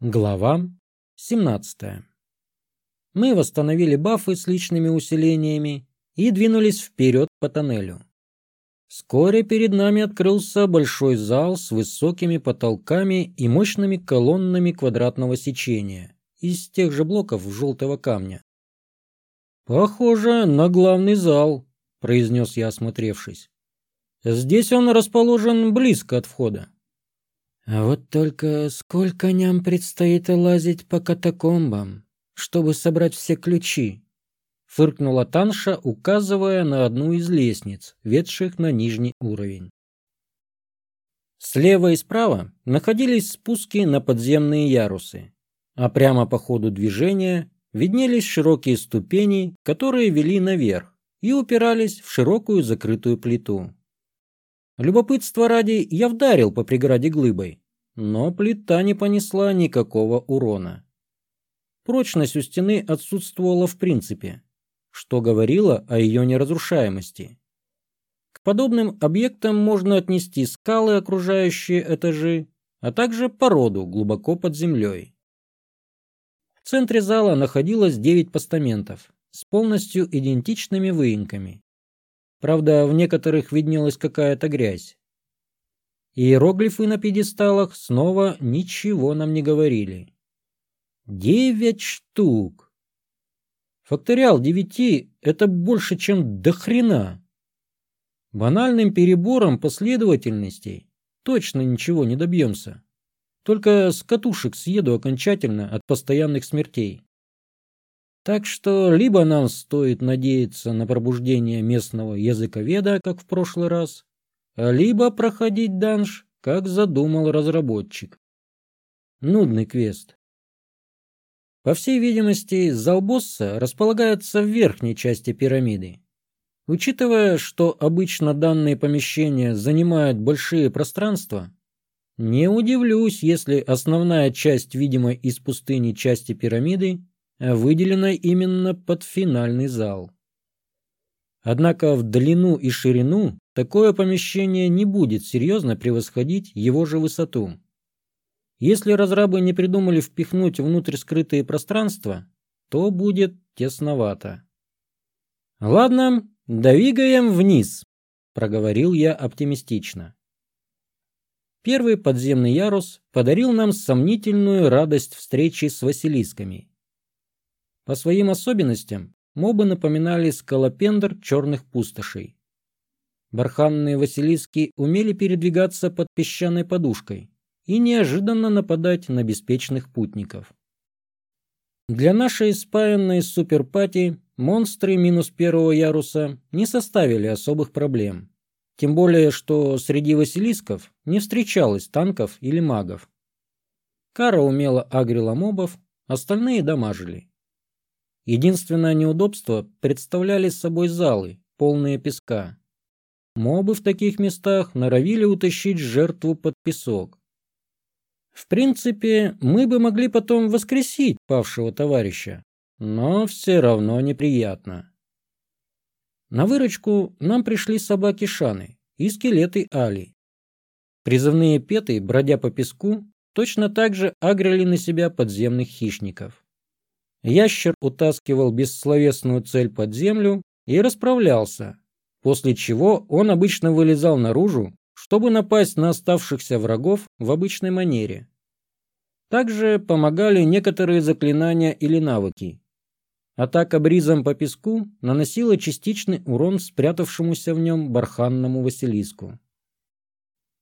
Глава 17. Мы восстановили бафы с личными усилениями и двинулись вперед по тоннелю. Вскоре перед нами открылся большой зал с высокими потолками и мощными колоннами квадратного сечения из тех же блоков желтого камня. «Похоже на главный зал», — произнес я, осмотревшись. «Здесь он расположен близко от входа». А вот только сколько ням предстоит лазить по катакомбам, чтобы собрать все ключи? Фыркнула Танша, указывая на одну из лестниц, ведших на нижний уровень. Слева и справа находились спуски на подземные ярусы, а прямо по ходу движения виднелись широкие ступени, которые вели наверх и упирались в широкую закрытую плиту. Любопытство ради я вдарил по преграде глыбой, но плита не понесла никакого урона. Прочность у стены отсутствовала в принципе, что говорило о ее неразрушаемости. К подобным объектам можно отнести скалы, окружающие этажи, а также породу глубоко под землей. В центре зала находилось девять постаментов с полностью идентичными выемками. Правда, в некоторых виднелась какая-то грязь. Иероглифы на пьедесталах снова ничего нам не говорили. Девять штук. Факториал девяти — это больше, чем до хрена. Банальным перебором последовательностей точно ничего не добьемся. Только с катушек съеду окончательно от постоянных смертей. Так что либо нам стоит надеяться на пробуждение местного языковеда, как в прошлый раз, либо проходить данж, как задумал разработчик. Нудный квест. По всей видимости, зал босса располагается в верхней части пирамиды. Учитывая, что обычно данные помещения занимают большие пространства, не удивлюсь, если основная часть видимой из пустыни части пирамиды выделена именно под финальный зал. Однако в длину и ширину такое помещение не будет серьезно превосходить его же высоту. Если разрабы не придумали впихнуть внутрь скрытые пространства, то будет тесновато. «Ладно, двигаем вниз», — проговорил я оптимистично. Первый подземный ярус подарил нам сомнительную радость встречи с Василисками. По своим особенностям мобы напоминали скалопендр черных пустошей. Барханные Василиски умели передвигаться под песчаной подушкой и неожиданно нападать на беспечных путников. Для нашей спаянной суперпати монстры минус первого яруса не составили особых проблем. Тем более, что среди Василисков не встречалось танков или магов. Кара умело агрила мобов, остальные дамажили. Единственное неудобство представляли собой залы, полные песка. Мобы в таких местах норовили утащить жертву под песок. В принципе, мы бы могли потом воскресить павшего товарища, но все равно неприятно. На выручку нам пришли собаки Шаны и скелеты Али. Призывные петы, бродя по песку, точно так же агрили на себя подземных хищников. Ящер утаскивал бессловесную цель под землю и расправлялся, после чего он обычно вылезал наружу, чтобы напасть на оставшихся врагов в обычной манере. Также помогали некоторые заклинания или навыки. Атака бризом по песку наносила частичный урон спрятавшемуся в нем барханному Василиску.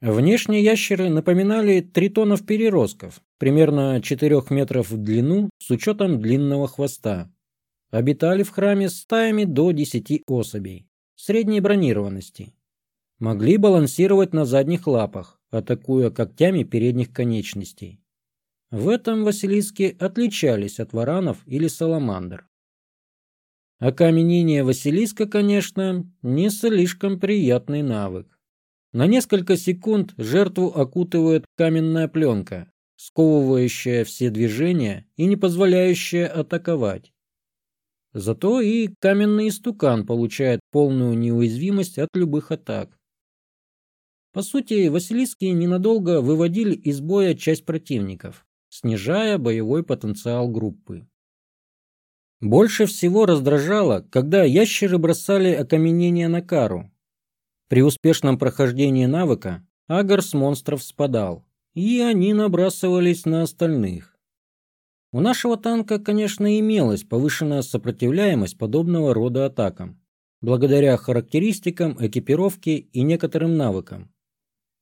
Внешне ящеры напоминали тритонов-переростков, примерно 4 метров в длину с учетом длинного хвоста. Обитали в храме стаями до 10 особей, средней бронированности. Могли балансировать на задних лапах, атакуя когтями передних конечностей. В этом Василиски отличались от варанов или саламандр. Окаменение Василиска, конечно, не слишком приятный навык. На несколько секунд жертву окутывает каменная пленка, сковывающая все движения и не позволяющая атаковать. Зато и каменный истукан получает полную неуязвимость от любых атак. По сути, Василиски ненадолго выводили из боя часть противников, снижая боевой потенциал группы. Больше всего раздражало, когда ящеры бросали окаменение на кару. При успешном прохождении навыка агар с монстров спадал, и они набрасывались на остальных. У нашего танка, конечно, имелась повышенная сопротивляемость подобного рода атакам, благодаря характеристикам, экипировке и некоторым навыкам.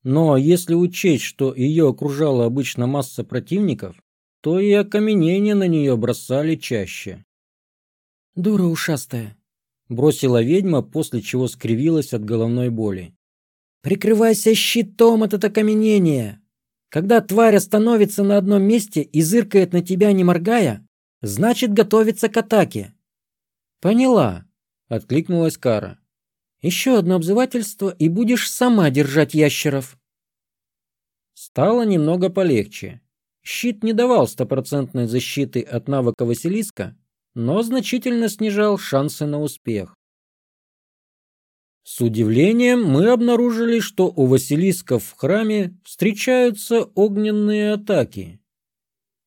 Но если учесть, что ее окружала обычно масса противников, то и окаменения на нее бросали чаще. «Дура ушастая!» – бросила ведьма, после чего скривилась от головной боли. «Прикрывайся щитом от окаменения! Когда тварь остановится на одном месте и зыркает на тебя, не моргая, значит, готовится к атаке». «Поняла», – откликнулась Кара. «Еще одно обзывательство, и будешь сама держать ящеров». Стало немного полегче. Щит не давал стопроцентной защиты от навыка Василиска, но значительно снижал шансы на успех. С удивлением мы обнаружили, что у Василисков в храме встречаются огненные атаки.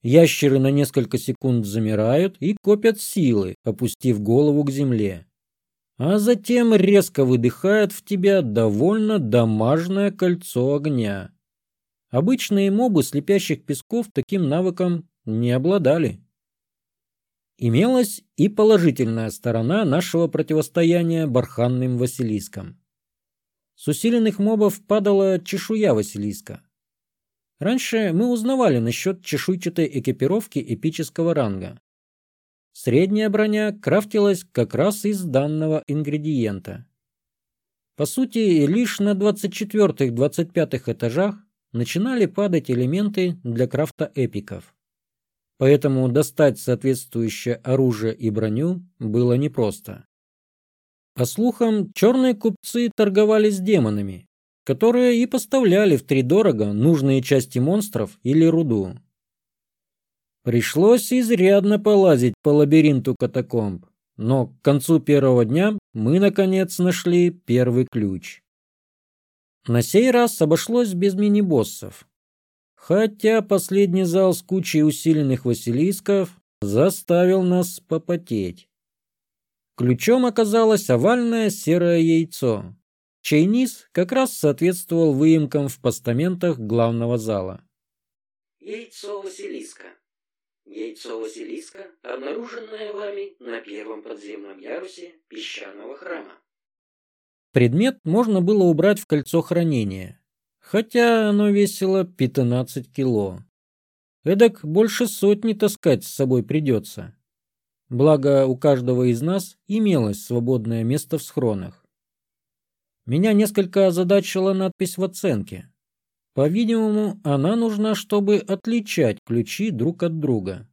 Ящеры на несколько секунд замирают и копят силы, опустив голову к земле. А затем резко выдыхают в тебя довольно дамажное кольцо огня. Обычные мобы слепящих песков таким навыком не обладали. Имелась и положительная сторона нашего противостояния барханным Василискам. С усиленных мобов падала чешуя Василиска. Раньше мы узнавали насчет чешуйчатой экипировки эпического ранга. Средняя броня крафтилась как раз из данного ингредиента. По сути, лишь на 24-25 этажах начинали падать элементы для крафта эпиков поэтому достать соответствующее оружие и броню было непросто. По слухам, черные купцы торговали с демонами, которые и поставляли в втридорого нужные части монстров или руду. Пришлось изрядно полазить по лабиринту катакомб, но к концу первого дня мы наконец нашли первый ключ. На сей раз обошлось без мини-боссов, хотя последний зал с кучей усиленных василисков заставил нас попотеть. Ключом оказалось овальное серое яйцо, чей низ как раз соответствовал выемкам в постаментах главного зала. Яйцо Василиска. Яйцо Василиска, обнаруженное вами на первом подземном ярусе песчаного храма. Предмет можно было убрать в кольцо хранения, хотя оно весило 15 кило. Эдак больше сотни таскать с собой придется. Благо, у каждого из нас имелось свободное место в схронах. Меня несколько озадачила надпись в оценке. По-видимому, она нужна, чтобы отличать ключи друг от друга.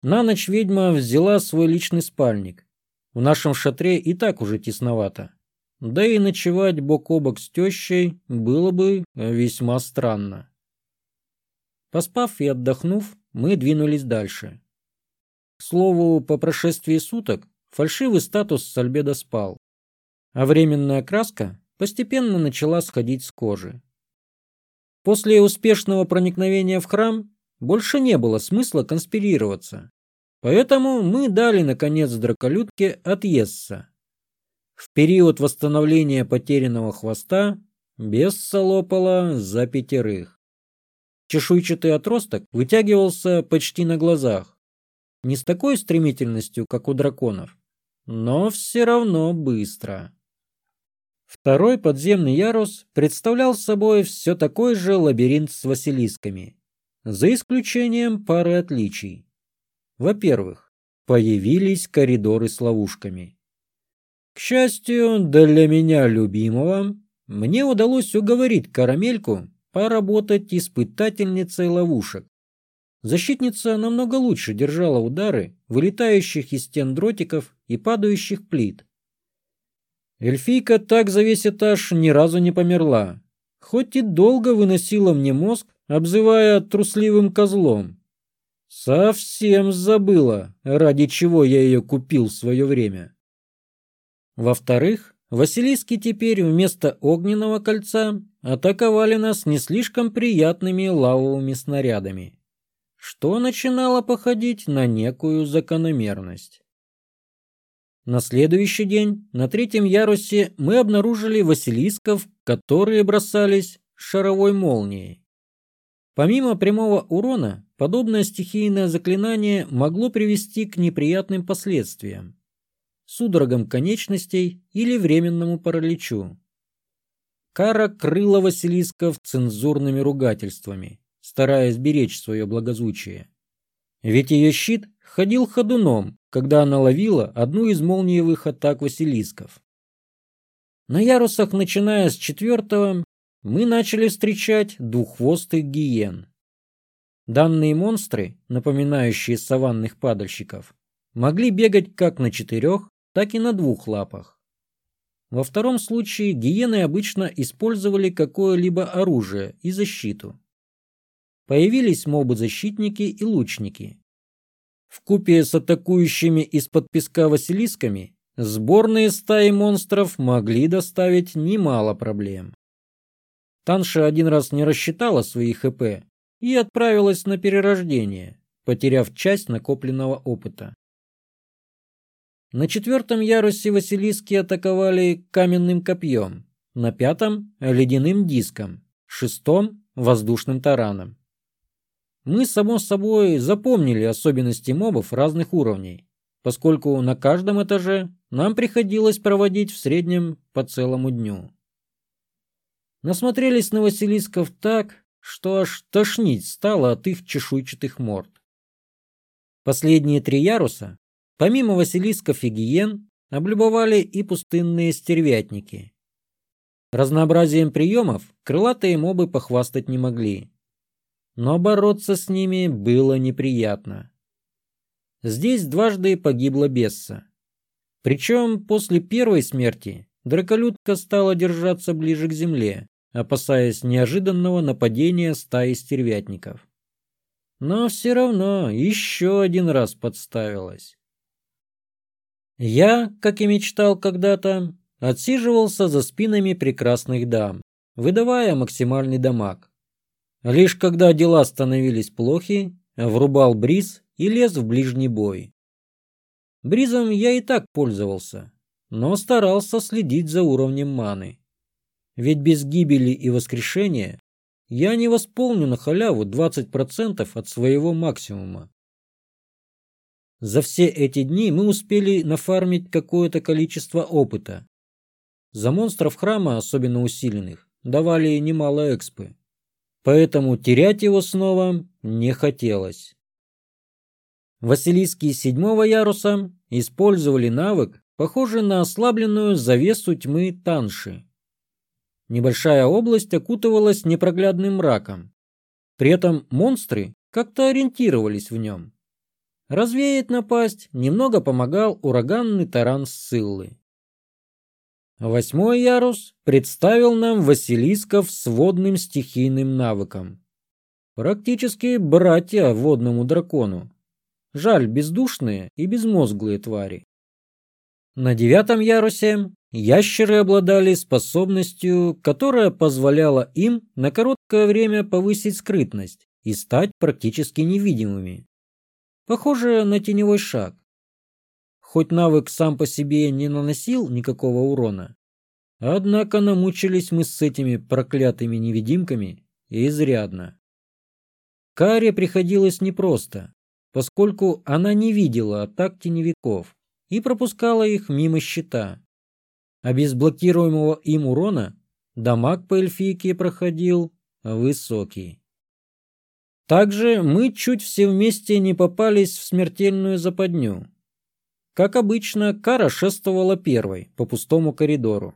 На ночь ведьма взяла свой личный спальник. В нашем шатре и так уже тесновато. Да и ночевать бок о бок с тещей было бы весьма странно. Поспав и отдохнув, мы двинулись дальше. К слову, по прошествии суток фальшивый статус Сальбеда спал, а временная краска постепенно начала сходить с кожи. После успешного проникновения в храм больше не было смысла конспирироваться, поэтому мы дали, наконец, драколюдке отъесться в период восстановления потерянного хвоста Бесса лопала за пятерых. Чешуйчатый отросток вытягивался почти на глазах. Не с такой стремительностью, как у драконов, но все равно быстро. Второй подземный ярус представлял собой все такой же лабиринт с василисками, за исключением пары отличий. Во-первых, появились коридоры с ловушками. К счастью, для меня любимого, мне удалось уговорить Карамельку поработать испытательницей ловушек. Защитница намного лучше держала удары вылетающих из стен дротиков и падающих плит. Эльфийка так за весь этаж ни разу не померла, хоть и долго выносила мне мозг, обзывая трусливым козлом. Совсем забыла, ради чего я ее купил в свое время. Во-вторых, Василиски теперь вместо огненного кольца атаковали нас не слишком приятными лавовыми снарядами, что начинало походить на некую закономерность. На следующий день на третьем ярусе мы обнаружили василисков, которые бросались шаровой молнией. Помимо прямого урона, подобное стихийное заклинание могло привести к неприятным последствиям – судорогам конечностей или временному параличу. Кара крыла Василисков цензурными ругательствами, стараясь беречь свое благозвучие. Ведь ее щит ходил ходуном, когда она ловила одну из молниевых атак Василисков. На ярусах, начиная с четвертого, мы начали встречать двуххвостых гиен. Данные монстры, напоминающие саванных падальщиков, могли бегать как на четырех, так и на двух лапах. Во втором случае гиены обычно использовали какое-либо оружие и защиту. Появились мобы-защитники и лучники. В купе с атакующими из-под песка василисками сборные стаи монстров могли доставить немало проблем. Танша один раз не рассчитала свои ХП и отправилась на перерождение, потеряв часть накопленного опыта. На четвертом ярусе Василиски атаковали каменным копьем, на пятом – ледяным диском, шестом – воздушным тараном. Мы, само собой, запомнили особенности мобов разных уровней, поскольку на каждом этаже нам приходилось проводить в среднем по целому дню. Насмотрелись на Василисков так, что аж тошнить стало от их чешуйчатых морд. Последние три яруса Помимо Василисков и гиен, облюбовали и пустынные стервятники. Разнообразием приемов крылатые мобы похвастать не могли. Но бороться с ними было неприятно. Здесь дважды погибла Бесса. Причем после первой смерти драколюдка стала держаться ближе к земле, опасаясь неожиданного нападения стаи стервятников. Но все равно еще один раз подставилась. Я, как и мечтал когда-то, отсиживался за спинами прекрасных дам, выдавая максимальный дамаг. Лишь когда дела становились плохи, врубал бриз и лез в ближний бой. Бризом я и так пользовался, но старался следить за уровнем маны. Ведь без гибели и воскрешения я не восполню на халяву 20% от своего максимума. За все эти дни мы успели нафармить какое-то количество опыта. За монстров храма, особенно усиленных, давали немало экспы. Поэтому терять его снова не хотелось. Василиски седьмого яруса использовали навык, похожий на ослабленную завесу тьмы Танши. Небольшая область окутывалась непроглядным мраком. При этом монстры как-то ориентировались в нем. Развеять напасть немного помогал ураганный таран Сциллы. Восьмой ярус представил нам Василисков с водным стихийным навыком. Практически братья водному дракону. Жаль, бездушные и безмозглые твари. На девятом ярусе ящеры обладали способностью, которая позволяла им на короткое время повысить скрытность и стать практически невидимыми. Похоже на теневой шаг. Хоть навык сам по себе не наносил никакого урона, однако намучились мы с этими проклятыми невидимками изрядно. Каре приходилось непросто, поскольку она не видела атак теневиков и пропускала их мимо щита. А без блокируемого им урона дамаг по эльфийке проходил высокий. Также мы чуть все вместе не попались в смертельную западню. Как обычно, Кара шествовала первой по пустому коридору.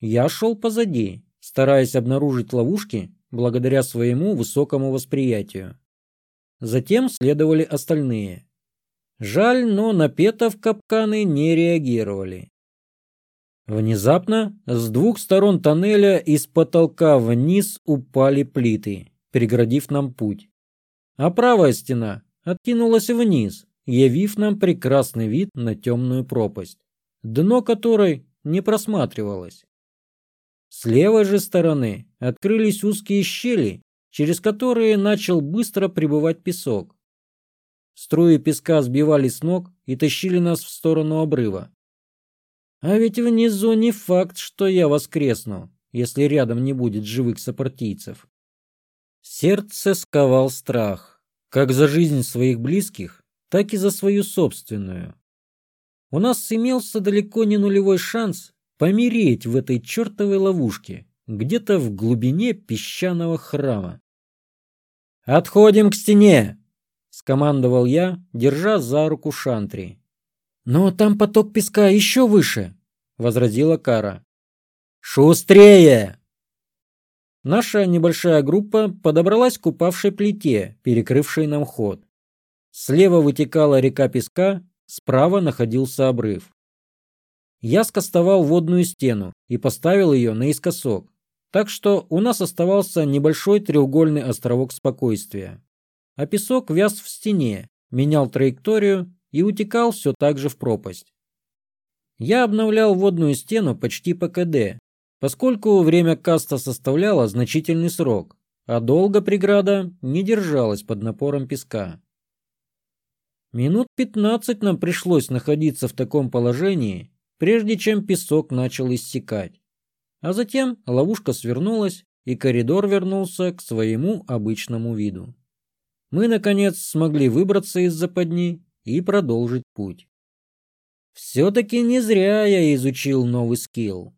Я шел позади, стараясь обнаружить ловушки благодаря своему высокому восприятию. Затем следовали остальные. Жаль, но на петов капканы не реагировали. Внезапно с двух сторон тоннеля из потолка вниз упали плиты, преградив нам путь а правая стена откинулась вниз, явив нам прекрасный вид на темную пропасть, дно которой не просматривалось. С левой же стороны открылись узкие щели, через которые начал быстро прибывать песок. Струи песка сбивали с ног и тащили нас в сторону обрыва. А ведь внизу не факт, что я воскресну, если рядом не будет живых сопартийцев. Сердце сковал страх, как за жизнь своих близких, так и за свою собственную. У нас имелся далеко не нулевой шанс помереть в этой чертовой ловушке, где-то в глубине песчаного храма. «Отходим к стене!» — скомандовал я, держа за руку Шантри. «Но там поток песка еще выше!» — возразила Кара. «Шустрее!» Наша небольшая группа подобралась к упавшей плите, перекрывшей нам ход. Слева вытекала река песка, справа находился обрыв. Я скостовал водную стену и поставил ее наискосок, так что у нас оставался небольшой треугольный островок спокойствия. А песок вяз в стене, менял траекторию и утекал все так же в пропасть. Я обновлял водную стену почти по КД, поскольку время каста составляло значительный срок, а долго преграда не держалась под напором песка. Минут пятнадцать нам пришлось находиться в таком положении, прежде чем песок начал иссякать. А затем ловушка свернулась, и коридор вернулся к своему обычному виду. Мы, наконец, смогли выбраться из западни и продолжить путь. Все-таки не зря я изучил новый скилл.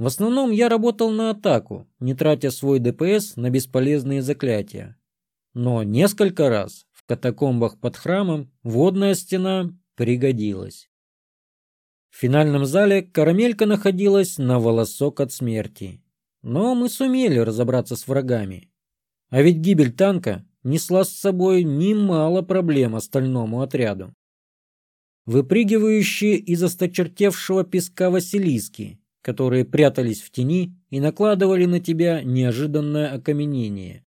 В основном я работал на атаку, не тратя свой ДПС на бесполезные заклятия. Но несколько раз в катакомбах под храмом водная стена пригодилась. В финальном зале карамелька находилась на волосок от смерти. Но мы сумели разобраться с врагами. А ведь гибель танка несла с собой немало проблем остальному отряду. Выпрыгивающие из осточертевшего песка Василиски, которые прятались в тени и накладывали на тебя неожиданное окаменение.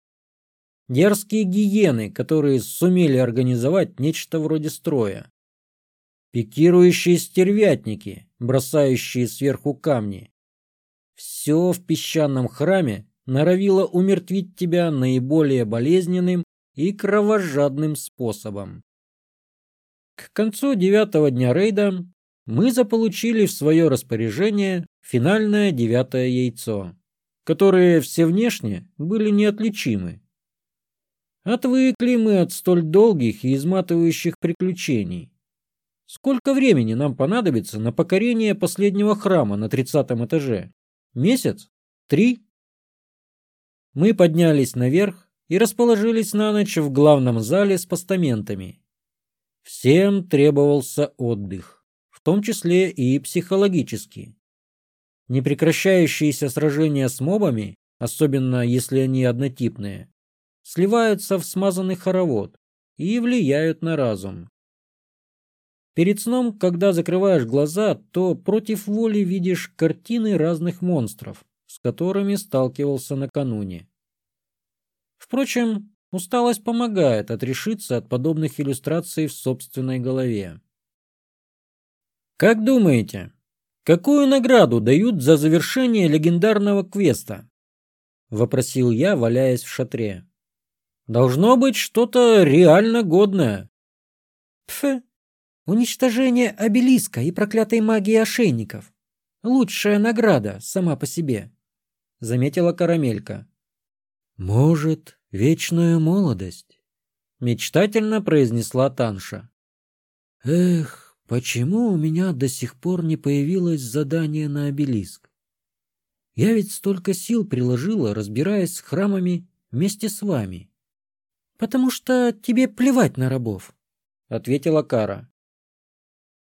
Дерзкие гиены, которые сумели организовать нечто вроде строя пикирующие стервятники, бросающие сверху камни. Все в песчаном храме норовило умертвить тебя наиболее болезненным и кровожадным способом. К концу девятого дня рейда мы заполучили в свое распоряжение финальное девятое яйцо, которые все внешне были неотличимы. Отвыкли мы от столь долгих и изматывающих приключений. Сколько времени нам понадобится на покорение последнего храма на тридцатом этаже? Месяц? Три? Мы поднялись наверх и расположились на ночь в главном зале с постаментами. Всем требовался отдых, в том числе и психологический. Непрекращающиеся сражения с мобами, особенно если они однотипные, сливаются в смазанный хоровод и влияют на разум. Перед сном, когда закрываешь глаза, то против воли видишь картины разных монстров, с которыми сталкивался накануне. Впрочем, усталость помогает отрешиться от подобных иллюстраций в собственной голове. Как думаете, какую награду дают за завершение легендарного квеста? Вопросил я, валяясь в шатре. Должно быть что-то реально годное. Пф, Уничтожение обелиска и проклятой магии ошейников. Лучшая награда сама по себе, — заметила Карамелька. Может, вечную молодость? Мечтательно произнесла Танша. Эх, почему у меня до сих пор не появилось задание на обелиск? Я ведь столько сил приложила, разбираясь с храмами вместе с вами. Потому что тебе плевать на рабов, — ответила Кара.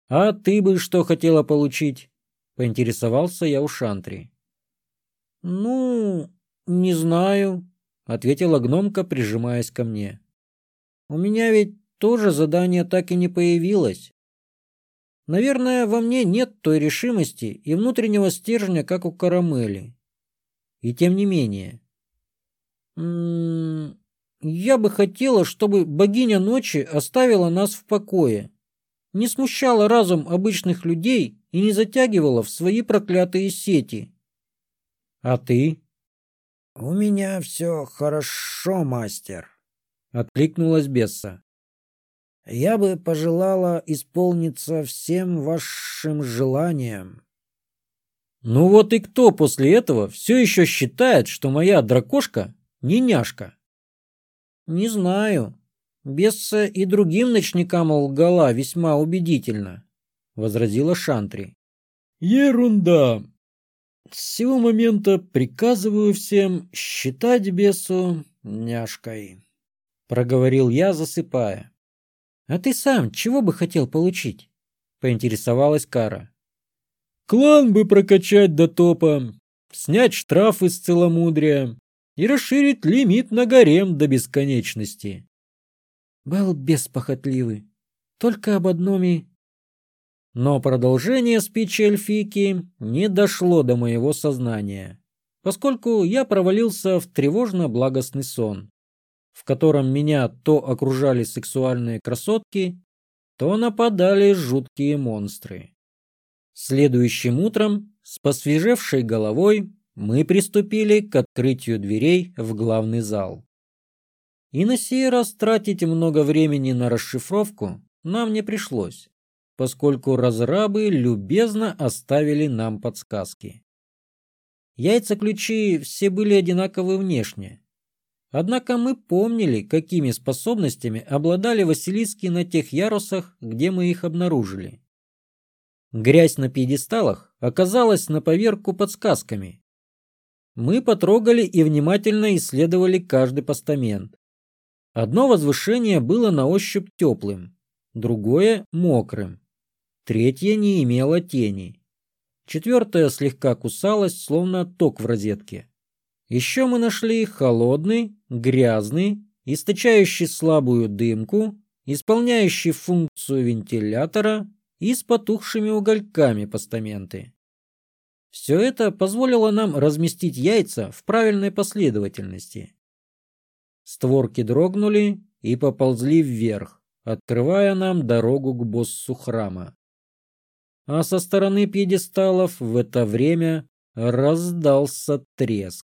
«А ты бы что хотела получить?» — поинтересовался я у Шантри. «Ну, не знаю», — ответила гномка, прижимаясь ко мне. «У меня ведь тоже задание так и не появилось. Наверное, во мне нет той решимости и внутреннего стержня, как у Карамели. И тем не менее. М-м, я бы хотела, чтобы богиня ночи оставила нас в покое не смущала разум обычных людей и не затягивала в свои проклятые сети. А ты? У меня все хорошо, мастер, откликнулась Бесса. Я бы пожелала исполниться всем вашим желаниям. Ну вот и кто после этого все еще считает, что моя дракошка не няшка? Не знаю. Бесса и другим ночникам лгала весьма убедительно, возразила Шантри. Ерунда. С сего момента приказываю всем считать бесу няшкой, проговорил я, засыпая. А ты сам чего бы хотел получить? поинтересовалась Кара. Клан бы прокачать до топа, снять штраф из целомудрия и расширить лимит на гарем до бесконечности. Был беспохотливый. Только об одном и... Но продолжение спичи эльфийки не дошло до моего сознания, поскольку я провалился в тревожно-благостный сон, в котором меня то окружали сексуальные красотки, то нападали жуткие монстры. Следующим утром с посвежевшей головой мы приступили к открытию дверей в главный зал. И на сей раз тратить много времени на расшифровку нам не пришлось, поскольку разрабы любезно оставили нам подсказки. Яйца-ключи все были одинаковы внешне. Однако мы помнили, какими способностями обладали Василиски на тех ярусах, где мы их обнаружили. Грязь на пьедесталах оказалась на поверку подсказками. Мы потрогали и внимательно исследовали каждый постамент. Одно возвышение было на ощупь теплым, другое – мокрым, третье не имело тени. Четвертое слегка кусалось, словно ток в розетке. Еще мы нашли холодный, грязный, источающий слабую дымку, исполняющий функцию вентилятора и с потухшими угольками постаменты. Все это позволило нам разместить яйца в правильной последовательности. Створки дрогнули и поползли вверх, открывая нам дорогу к боссу храма. А со стороны пьедесталов в это время раздался треск.